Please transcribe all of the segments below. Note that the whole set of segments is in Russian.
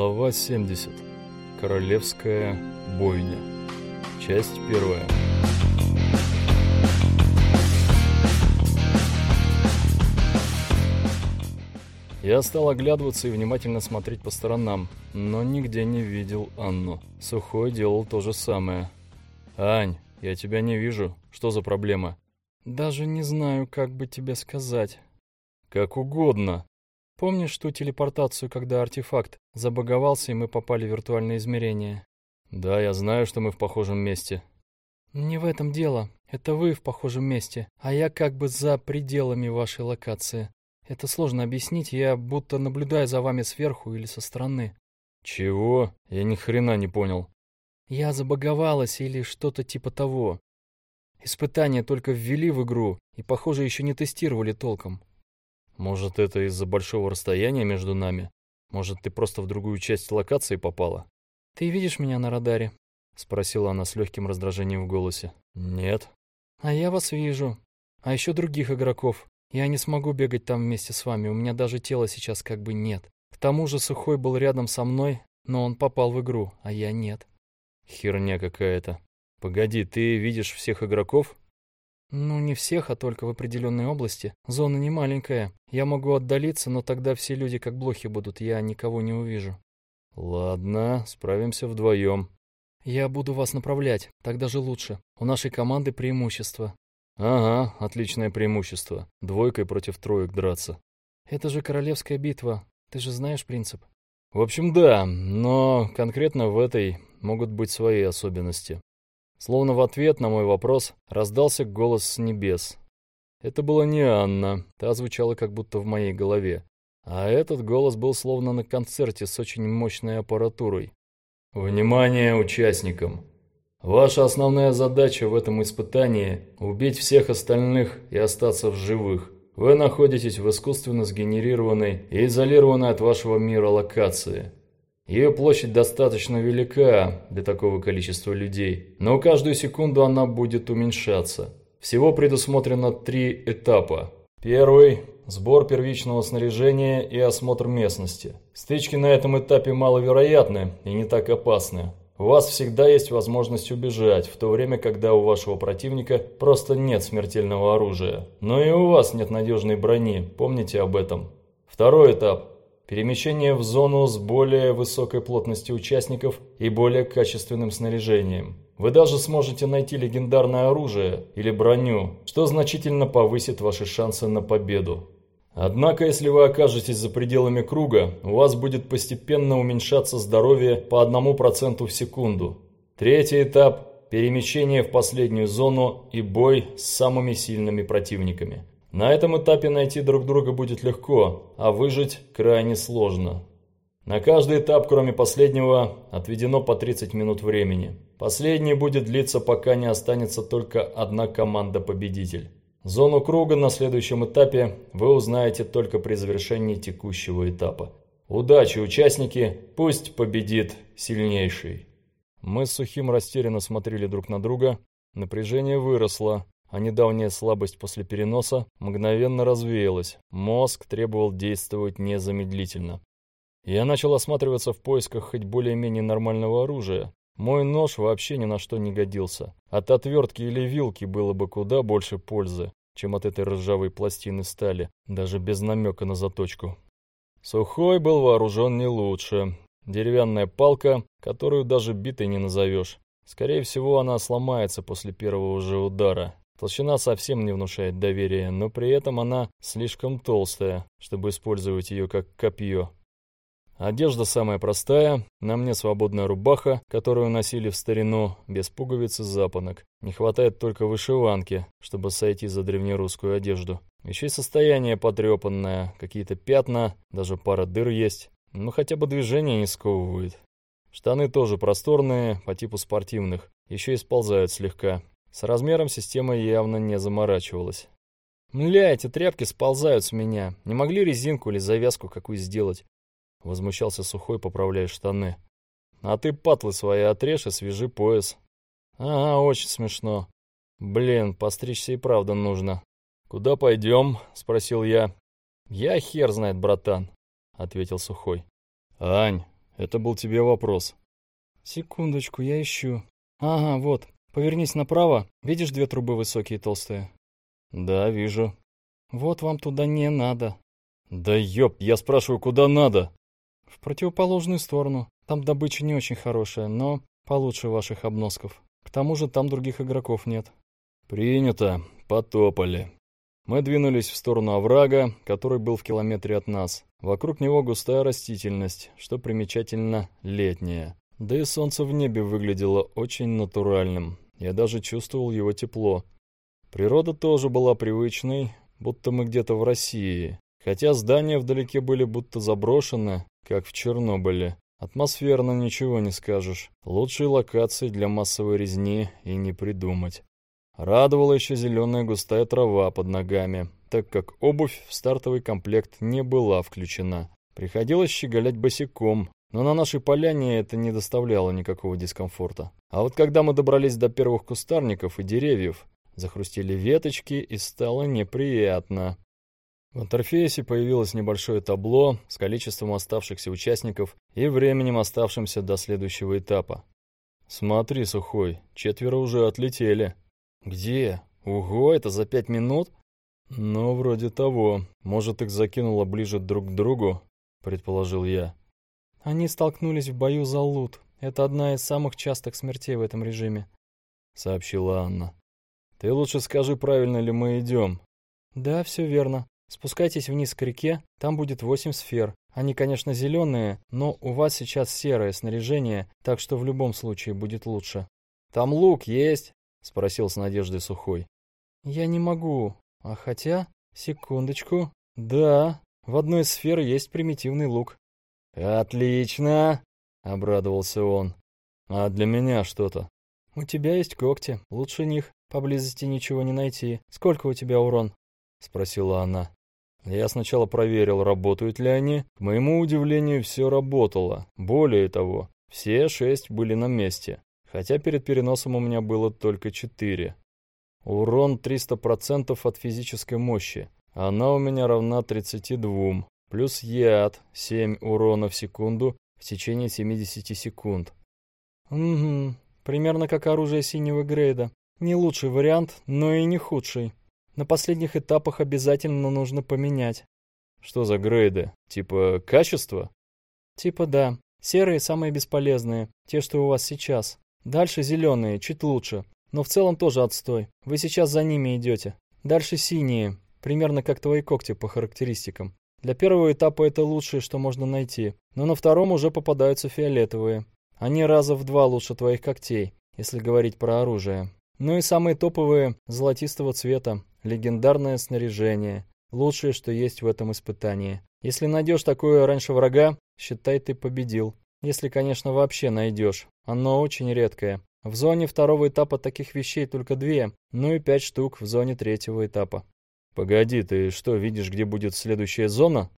Глава 70. Королевская бойня. Часть первая. Я стал оглядываться и внимательно смотреть по сторонам, но нигде не видел Анну. Сухой делал то же самое. «Ань, я тебя не вижу. Что за проблема?» «Даже не знаю, как бы тебе сказать». «Как угодно», Помнишь ту телепортацию, когда артефакт забаговался, и мы попали в виртуальное измерение? Да, я знаю, что мы в похожем месте. Не в этом дело. Это вы в похожем месте, а я как бы за пределами вашей локации. Это сложно объяснить, я будто наблюдаю за вами сверху или со стороны. Чего? Я ни хрена не понял. Я забаговалась или что-то типа того. Испытания только ввели в игру и, похоже, еще не тестировали толком. Может, это из-за большого расстояния между нами? Может, ты просто в другую часть локации попала? Ты видишь меня на радаре? Спросила она с легким раздражением в голосе. Нет. А я вас вижу. А еще других игроков. Я не смогу бегать там вместе с вами, у меня даже тела сейчас как бы нет. К тому же Сухой был рядом со мной, но он попал в игру, а я нет. Херня какая-то. Погоди, ты видишь всех игроков? Ну, не всех, а только в определенной области. Зона не маленькая. Я могу отдалиться, но тогда все люди как блохи будут, я никого не увижу. Ладно, справимся вдвоем. Я буду вас направлять, так даже лучше. У нашей команды преимущество. Ага, отличное преимущество. Двойкой против троек драться. Это же королевская битва. Ты же знаешь принцип. В общем, да, но конкретно в этой могут быть свои особенности. Словно в ответ на мой вопрос раздался голос с небес. Это была не Анна, та звучала как будто в моей голове. А этот голос был словно на концерте с очень мощной аппаратурой. «Внимание участникам! Ваша основная задача в этом испытании – убить всех остальных и остаться в живых. Вы находитесь в искусственно сгенерированной и изолированной от вашего мира локации. Ее площадь достаточно велика для такого количества людей, но каждую секунду она будет уменьшаться. Всего предусмотрено три этапа. Первый – сбор первичного снаряжения и осмотр местности. Стычки на этом этапе маловероятны и не так опасны. У вас всегда есть возможность убежать, в то время, когда у вашего противника просто нет смертельного оружия. Но и у вас нет надежной брони, помните об этом. Второй этап Перемещение в зону с более высокой плотностью участников и более качественным снаряжением. Вы даже сможете найти легендарное оружие или броню, что значительно повысит ваши шансы на победу. Однако, если вы окажетесь за пределами круга, у вас будет постепенно уменьшаться здоровье по 1% в секунду. Третий этап – перемещение в последнюю зону и бой с самыми сильными противниками. На этом этапе найти друг друга будет легко, а выжить крайне сложно. На каждый этап, кроме последнего, отведено по 30 минут времени. Последний будет длиться, пока не останется только одна команда-победитель. Зону круга на следующем этапе вы узнаете только при завершении текущего этапа. Удачи, участники, пусть победит сильнейший. Мы с Сухим растерянно смотрели друг на друга. Напряжение выросло, а недавняя слабость после переноса мгновенно развеялась. Мозг требовал действовать незамедлительно. Я начал осматриваться в поисках хоть более-менее нормального оружия. Мой нож вообще ни на что не годился. От отвертки или вилки было бы куда больше пользы, чем от этой ржавой пластины стали, даже без намека на заточку. Сухой был вооружен не лучше. Деревянная палка, которую даже битой не назовешь. Скорее всего, она сломается после первого же удара. Толщина совсем не внушает доверия, но при этом она слишком толстая, чтобы использовать ее как копье. Одежда самая простая, на мне свободная рубаха, которую носили в старину, без пуговиц и запонок. Не хватает только вышиванки, чтобы сойти за древнерусскую одежду. Еще и состояние потрепанное, какие-то пятна, даже пара дыр есть. Но хотя бы движение не сковывает. Штаны тоже просторные, по типу спортивных, еще и сползают слегка. С размером система явно не заморачивалась. «Мля, эти тряпки сползают с меня. Не могли резинку или завязку какую сделать?» Возмущался Сухой, поправляя штаны. «А ты патлы свои отрежь и свяжи пояс». «Ага, очень смешно. Блин, постричься и правда нужно». «Куда пойдем?» — спросил я. «Я хер знает, братан», — ответил Сухой. «Ань, Это был тебе вопрос. Секундочку, я ищу. Ага, вот. Повернись направо. Видишь две трубы высокие и толстые? Да, вижу. Вот вам туда не надо. Да ёп, я спрашиваю, куда надо? В противоположную сторону. Там добыча не очень хорошая, но получше ваших обносков. К тому же там других игроков нет. Принято. Потопали. Мы двинулись в сторону оврага, который был в километре от нас. Вокруг него густая растительность, что примечательно летняя. Да и солнце в небе выглядело очень натуральным. Я даже чувствовал его тепло. Природа тоже была привычной, будто мы где-то в России. Хотя здания вдалеке были будто заброшены, как в Чернобыле. Атмосферно ничего не скажешь. Лучшей локации для массовой резни и не придумать. Радовала еще зеленая густая трава под ногами, так как обувь в стартовый комплект не была включена. Приходилось щеголять босиком, но на нашей поляне это не доставляло никакого дискомфорта. А вот когда мы добрались до первых кустарников и деревьев, захрустили веточки и стало неприятно. В интерфейсе появилось небольшое табло с количеством оставшихся участников и временем оставшимся до следующего этапа. «Смотри, Сухой, четверо уже отлетели». «Где? Ого, это за пять минут?» «Ну, вроде того. Может, их закинуло ближе друг к другу?» — предположил я. «Они столкнулись в бою за лут. Это одна из самых частых смертей в этом режиме», — сообщила Анна. «Ты лучше скажи, правильно ли мы идем?» «Да, все верно. Спускайтесь вниз к реке, там будет восемь сфер. Они, конечно, зеленые, но у вас сейчас серое снаряжение, так что в любом случае будет лучше». «Там лук есть?» — спросил с надеждой Сухой. «Я не могу. А хотя... Секундочку. Да, в одной из сфер есть примитивный лук». «Отлично!» — обрадовался он. «А для меня что-то?» «У тебя есть когти. Лучше них. Поблизости ничего не найти. Сколько у тебя урон?» — спросила она. Я сначала проверил, работают ли они. К моему удивлению, все работало. Более того, все шесть были на месте хотя перед переносом у меня было только 4. Урон 300% от физической мощи. Она у меня равна 32, плюс яд 7 урона в секунду в течение 70 секунд. Угу, примерно как оружие синего грейда. Не лучший вариант, но и не худший. На последних этапах обязательно нужно поменять. Что за грейды? Типа качество? Типа да. Серые самые бесполезные, те, что у вас сейчас. Дальше зеленые, чуть лучше, но в целом тоже отстой. Вы сейчас за ними идете. Дальше синие, примерно как твои когти по характеристикам. Для первого этапа это лучшее, что можно найти, но на втором уже попадаются фиолетовые. Они раза в два лучше твоих когтей, если говорить про оружие. Ну и самые топовые золотистого цвета, легендарное снаряжение, лучшее, что есть в этом испытании. Если найдешь такое раньше врага, считай ты победил. Если, конечно, вообще найдешь. Оно очень редкое. В зоне второго этапа таких вещей только две, ну и пять штук в зоне третьего этапа. Погоди, ты что, видишь, где будет следующая зона?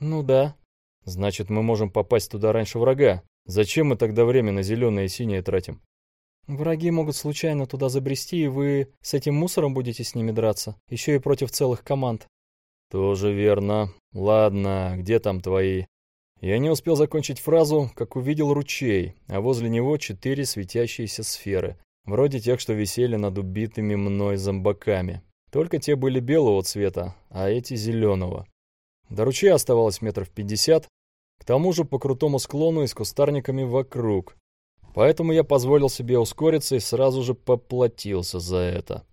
Ну да. Значит, мы можем попасть туда раньше врага. Зачем мы тогда время на зеленое и синее тратим? Враги могут случайно туда забрести, и вы с этим мусором будете с ними драться, еще и против целых команд. Тоже верно. Ладно, где там твои я не успел закончить фразу, как увидел ручей, а возле него четыре светящиеся сферы, вроде тех, что висели над убитыми мной зомбаками. Только те были белого цвета, а эти зеленого. До ручья оставалось метров пятьдесят, к тому же по крутому склону и с кустарниками вокруг. Поэтому я позволил себе ускориться и сразу же поплатился за это.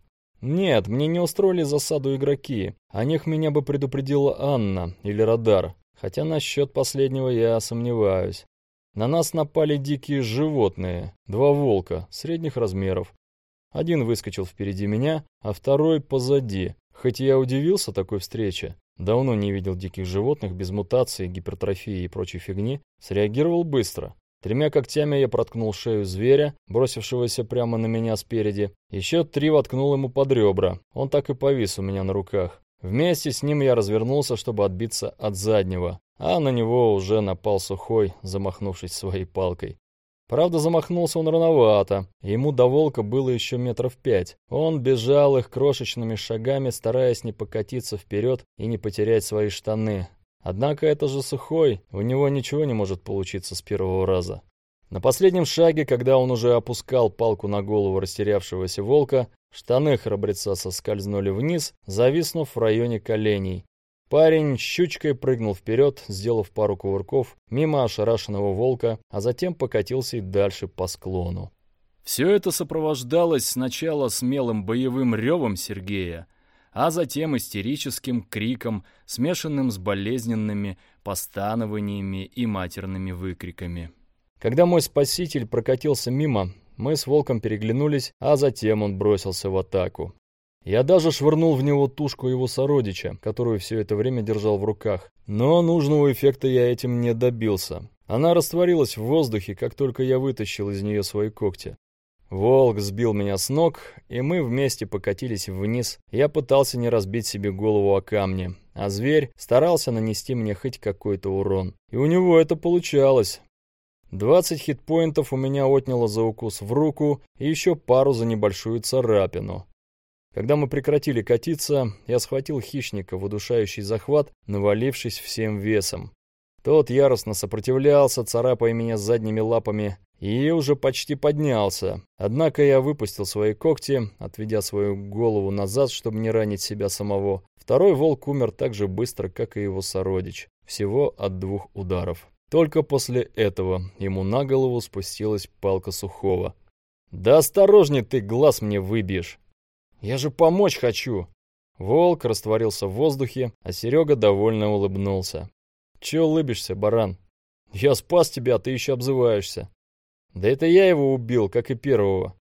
Нет, мне не устроили засаду игроки. О них меня бы предупредила Анна или Радар. Хотя насчет последнего я сомневаюсь. На нас напали дикие животные, два волка, средних размеров. Один выскочил впереди меня, а второй позади. Хоть я удивился такой встрече, давно не видел диких животных без мутации, гипертрофии и прочей фигни, среагировал быстро. Тремя когтями я проткнул шею зверя, бросившегося прямо на меня спереди. Еще три воткнул ему под ребра. Он так и повис у меня на руках. Вместе с ним я развернулся, чтобы отбиться от заднего, а на него уже напал сухой, замахнувшись своей палкой. Правда, замахнулся он рановато, ему до волка было еще метров пять. Он бежал их крошечными шагами, стараясь не покатиться вперед и не потерять свои штаны. Однако это же сухой, у него ничего не может получиться с первого раза. На последнем шаге, когда он уже опускал палку на голову растерявшегося волка, штаны храбреца соскользнули вниз, зависнув в районе коленей. Парень щучкой прыгнул вперед, сделав пару кувырков мимо ошарашенного волка, а затем покатился и дальше по склону. Все это сопровождалось сначала смелым боевым ревом Сергея, а затем истерическим криком, смешанным с болезненными постанованиями и матерными выкриками. Когда мой спаситель прокатился мимо, мы с волком переглянулись, а затем он бросился в атаку. Я даже швырнул в него тушку его сородича, которую все это время держал в руках. Но нужного эффекта я этим не добился. Она растворилась в воздухе, как только я вытащил из нее свои когти. Волк сбил меня с ног, и мы вместе покатились вниз. Я пытался не разбить себе голову о камни, а зверь старался нанести мне хоть какой-то урон. И у него это получалось. 20 хитпоинтов у меня отняло за укус в руку и еще пару за небольшую царапину. Когда мы прекратили катиться, я схватил хищника в удушающий захват, навалившись всем весом. Тот яростно сопротивлялся, царапая меня задними лапами, и уже почти поднялся. Однако я выпустил свои когти, отведя свою голову назад, чтобы не ранить себя самого. Второй волк умер так же быстро, как и его сородич. Всего от двух ударов. Только после этого ему на голову спустилась палка сухого. «Да осторожней ты, глаз мне выбьешь! Я же помочь хочу!» Волк растворился в воздухе, а Серега довольно улыбнулся. «Че улыбишься, баран? Я спас тебя, а ты еще обзываешься. Да это я его убил, как и первого.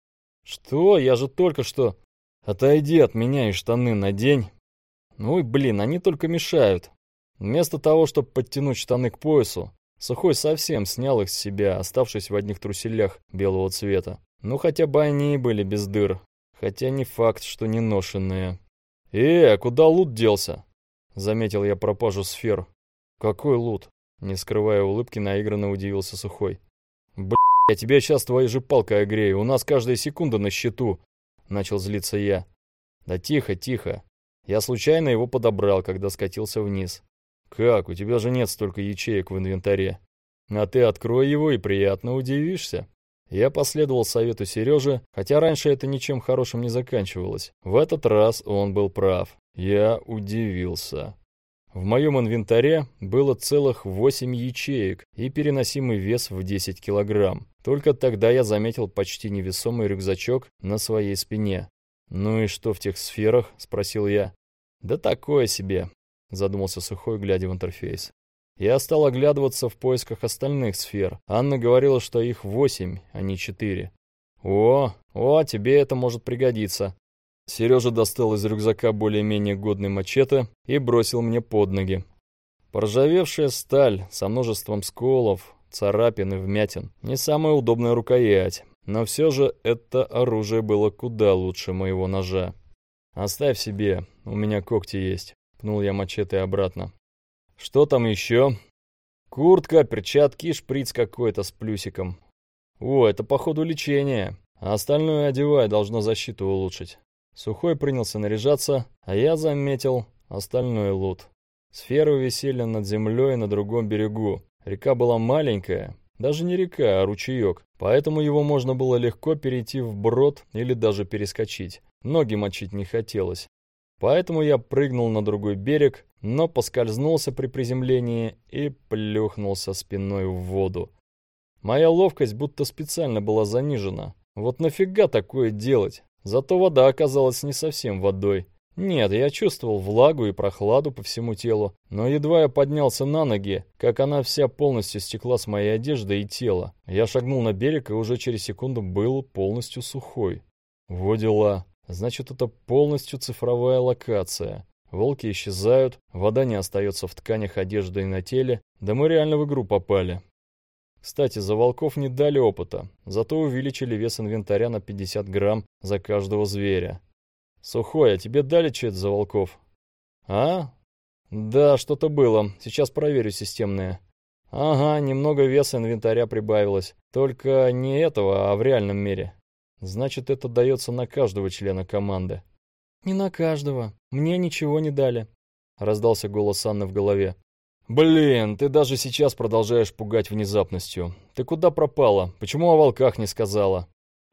Что? Я же только что... Отойди от меня и штаны надень. Ну и блин, они только мешают. Вместо того, чтобы подтянуть штаны к поясу, Сухой совсем снял их с себя, оставшись в одних труселях белого цвета. Ну хотя бы они и были без дыр. Хотя не факт, что не ношенные. «Э, куда лут делся?» Заметил я пропажу сфер. «Какой лут?» Не скрывая улыбки, наигранно удивился Сухой. «Бля, я тебя сейчас твоей же палкой огрею, у нас каждая секунда на счету!» Начал злиться я. «Да тихо, тихо. Я случайно его подобрал, когда скатился вниз. Как, у тебя же нет столько ячеек в инвентаре. А ты открой его и приятно удивишься». Я последовал совету Сережи, хотя раньше это ничем хорошим не заканчивалось. В этот раз он был прав. Я удивился. В моем инвентаре было целых 8 ячеек и переносимый вес в 10 килограмм. Только тогда я заметил почти невесомый рюкзачок на своей спине. «Ну и что в тех сферах?» – спросил я. «Да такое себе», – задумался Сухой, глядя в интерфейс. Я стал оглядываться в поисках остальных сфер. Анна говорила, что их восемь, а не четыре. «О, о, тебе это может пригодиться. Сережа достал из рюкзака более-менее годный мачете и бросил мне под ноги. Поржавевшая сталь со множеством сколов, царапин и вмятин. Не самая удобная рукоять, но все же это оружие было куда лучше моего ножа. «Оставь себе, у меня когти есть», — пнул я мачете обратно. «Что там еще?» «Куртка, перчатки шприц какой-то с плюсиком». «О, это походу лечение, а остальное одевай, должно защиту улучшить». Сухой принялся наряжаться, а я заметил остальной лут. Сферы висели над землей на другом берегу. Река была маленькая, даже не река, а ручеек, поэтому его можно было легко перейти вброд или даже перескочить. Ноги мочить не хотелось. Поэтому я прыгнул на другой берег, но поскользнулся при приземлении и плюхнулся спиной в воду. Моя ловкость будто специально была занижена. Вот нафига такое делать? Зато вода оказалась не совсем водой. Нет, я чувствовал влагу и прохладу по всему телу, но едва я поднялся на ноги, как она вся полностью стекла с моей одежды и тела. Я шагнул на берег и уже через секунду был полностью сухой. Во дела. Значит, это полностью цифровая локация. Волки исчезают, вода не остается в тканях одежды и на теле, да мы реально в игру попали. Кстати, за волков не дали опыта, зато увеличили вес инвентаря на 50 грамм за каждого зверя. Сухой, а тебе дали чет за волков? А? Да, что-то было. Сейчас проверю системные. Ага, немного веса инвентаря прибавилось. Только не этого, а в реальном мире. Значит, это дается на каждого члена команды. Не на каждого. Мне ничего не дали. Раздался голос Анны в голове. «Блин, ты даже сейчас продолжаешь пугать внезапностью. Ты куда пропала? Почему о волках не сказала?»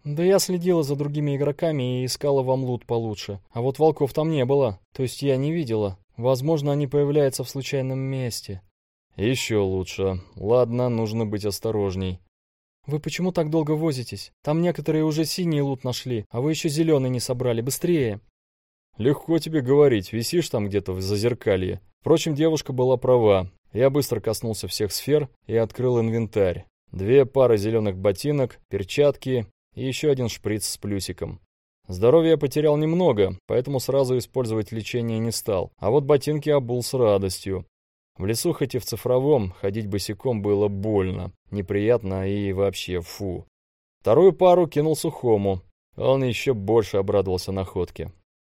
«Да я следила за другими игроками и искала вам лут получше. А вот волков там не было. То есть я не видела. Возможно, они появляются в случайном месте». «Еще лучше. Ладно, нужно быть осторожней». «Вы почему так долго возитесь? Там некоторые уже синий лут нашли, а вы еще зеленый не собрали. Быстрее!» «Легко тебе говорить, висишь там где-то в зазеркалье. Впрочем, девушка была права. Я быстро коснулся всех сфер и открыл инвентарь. Две пары зеленых ботинок, перчатки и еще один шприц с плюсиком. Здоровья я потерял немного, поэтому сразу использовать лечение не стал, а вот ботинки обул с радостью. В лесу, хоть и в цифровом, ходить босиком было больно, неприятно и вообще фу. Вторую пару кинул сухому. Он еще больше обрадовался находке.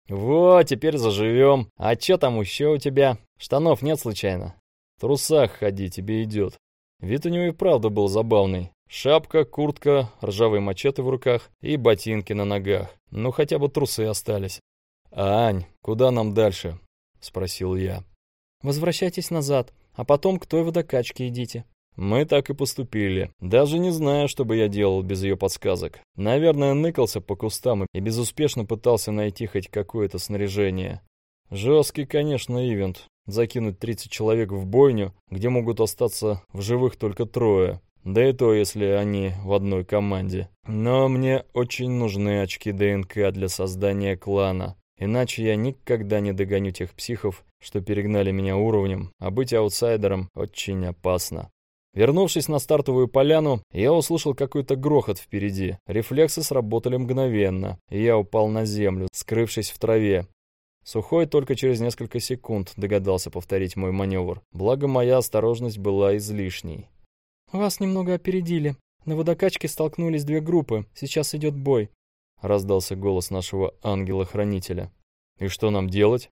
«Вот, теперь заживем. А че там еще у тебя? Штанов нет случайно?» «В трусах ходи, тебе идет». Вид у него и правда был забавный. Шапка, куртка, ржавые мачете в руках и ботинки на ногах. Ну, хотя бы трусы остались. «Ань, куда нам дальше?» — спросил я. «Возвращайтесь назад, а потом к той водокачке идите. Мы так и поступили. Даже не знаю, что бы я делал без ее подсказок. Наверное, ныкался по кустам и безуспешно пытался найти хоть какое-то снаряжение. Жесткий, конечно, ивент. Закинуть 30 человек в бойню, где могут остаться в живых только трое. Да и то, если они в одной команде. Но мне очень нужны очки ДНК для создания клана. Иначе я никогда не догоню тех психов, что перегнали меня уровнем, а быть аутсайдером очень опасно. Вернувшись на стартовую поляну, я услышал какой-то грохот впереди. Рефлексы сработали мгновенно, и я упал на землю, скрывшись в траве. Сухой только через несколько секунд догадался повторить мой маневр, благо моя осторожность была излишней. «Вас немного опередили. На водокачке столкнулись две группы, сейчас идет бой», — раздался голос нашего ангела-хранителя. «И что нам делать?»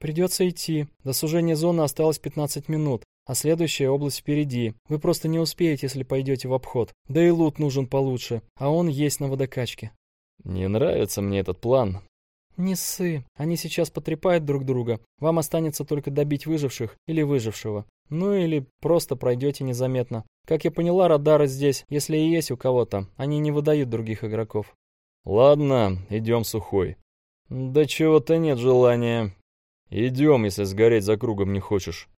«Придется идти. До сужения зоны осталось 15 минут а следующая область впереди. Вы просто не успеете, если пойдете в обход. Да и лут нужен получше, а он есть на водокачке». «Не нравится мне этот план». «Не ссы. Они сейчас потрепают друг друга. Вам останется только добить выживших или выжившего. Ну или просто пройдете незаметно. Как я поняла, радары здесь, если и есть у кого-то, они не выдают других игроков». «Ладно, идем сухой». «Да чего-то нет желания». «Идем, если сгореть за кругом не хочешь».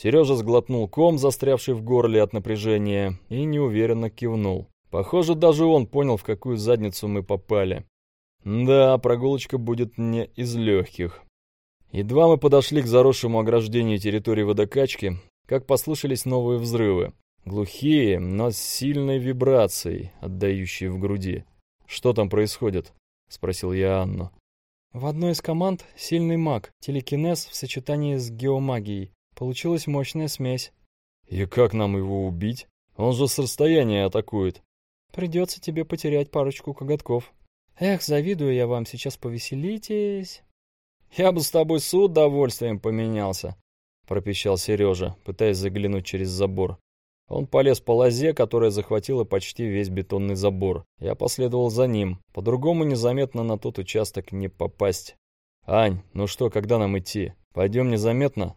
Сережа сглотнул ком, застрявший в горле от напряжения, и неуверенно кивнул. Похоже, даже он понял, в какую задницу мы попали. Да, прогулочка будет не из легких. Едва мы подошли к заросшему ограждению территории водокачки, как послышались новые взрывы. Глухие, но с сильной вибрацией, отдающей в груди. «Что там происходит?» — спросил я Анну. «В одной из команд сильный маг, телекинез в сочетании с геомагией. Получилась мощная смесь. И как нам его убить? Он же с расстояния атакует. Придется тебе потерять парочку коготков. Эх, завидую я вам, сейчас повеселитесь. Я бы с тобой с удовольствием поменялся, пропищал Сережа, пытаясь заглянуть через забор. Он полез по лозе, которая захватила почти весь бетонный забор. Я последовал за ним. По-другому незаметно на тот участок не попасть. «Ань, ну что, когда нам идти? Пойдем незаметно?»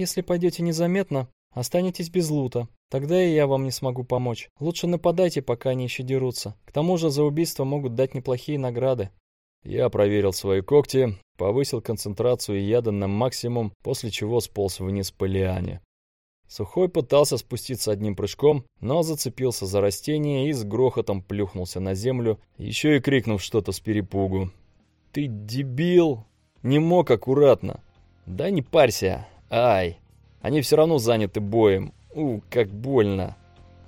Если пойдете незаметно, останетесь без лута. Тогда и я вам не смогу помочь. Лучше нападайте, пока они еще дерутся. К тому же за убийство могут дать неплохие награды. Я проверил свои когти, повысил концентрацию яда на максимум, после чего сполз вниз по лиане. Сухой пытался спуститься одним прыжком, но зацепился за растение и с грохотом плюхнулся на землю, еще и крикнув что-то с перепугу. «Ты дебил! Не мог аккуратно!» «Да не парься, Ай, они все равно заняты боем. У, как больно.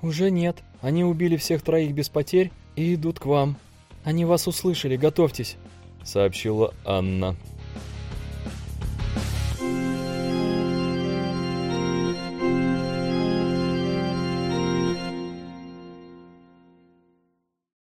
Уже нет. Они убили всех троих без потерь и идут к вам. Они вас услышали, готовьтесь, сообщила Анна.